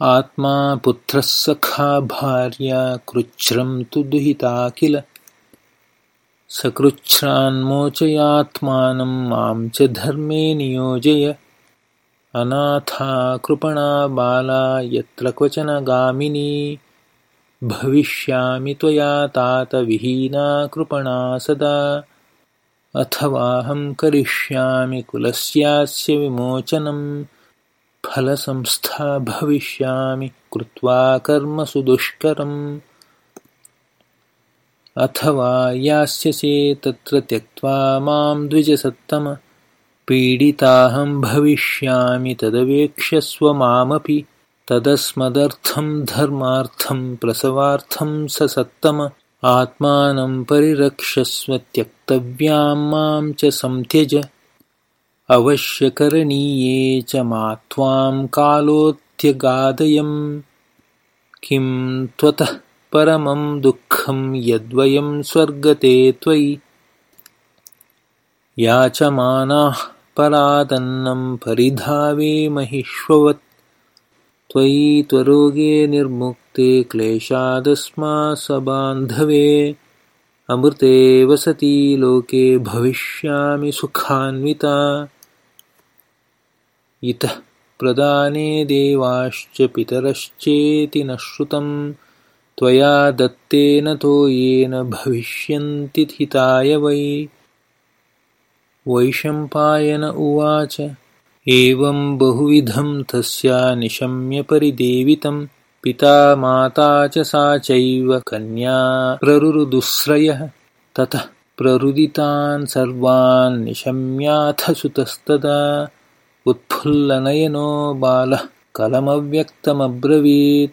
आत्मा पुत्रः सखा भार्या कृच्छ्रं तु दुहिता किल। सकृच्छ्रान्मोचयात्मानं मां च धर्मे नियोजय। अनाथा कृपणा बाला यत्र क्वचन गामिनी भविष्यामि त्वया तातविहीना कृपणा सदा। अथवाहं करिष्यामि कुलस्यास्य विमोचनं फलसंस्था भविष्यामि कृत्वा कर्मसु दुष्करम् अथवा यास्यसे तत्र त्यक्त्वा मां द्विजसत्तम पीडिताहं भविष्यामि तदवेक्ष्यस्व मामपि। तदस्मदर्थं धर्मार्थं प्रसवार्थं स सत्तम आत्मानं परिरक्षस्व त्यक्तव्यां मां च संत्यज अवश्यकरणीये च मा त्वां कालोऽत्यगादयम् किं त्वतः परमं दुःखं यद्वयं स्वर्गते त्वयि। याचमानाः परादन्नं परिधावेमहिष्ववत् त्वयि त्वरोगे निर्मुक्ते क्लेशादस्मासबान्धवे अमृते वसति लोके भविष्यामि सुखान्विता। इतः प्रदाने देवाश्च पितरश्चेति न श्रुतं त्वया दत्तेन तोयेन भविष्यन्ति हिताय वै। वैशम्पायन उवाच। एवं बहुविधं तस्या निशम्य परिदेवितं पिता माता च सा चैव कन्या प्ररुरुदुःस्रयः ततः प्ररुदितान् सर्वान् निशम्याथ सुतस्तदा उत्फुल्लनयनो बालः कलमव्यक्तमब्रवीत्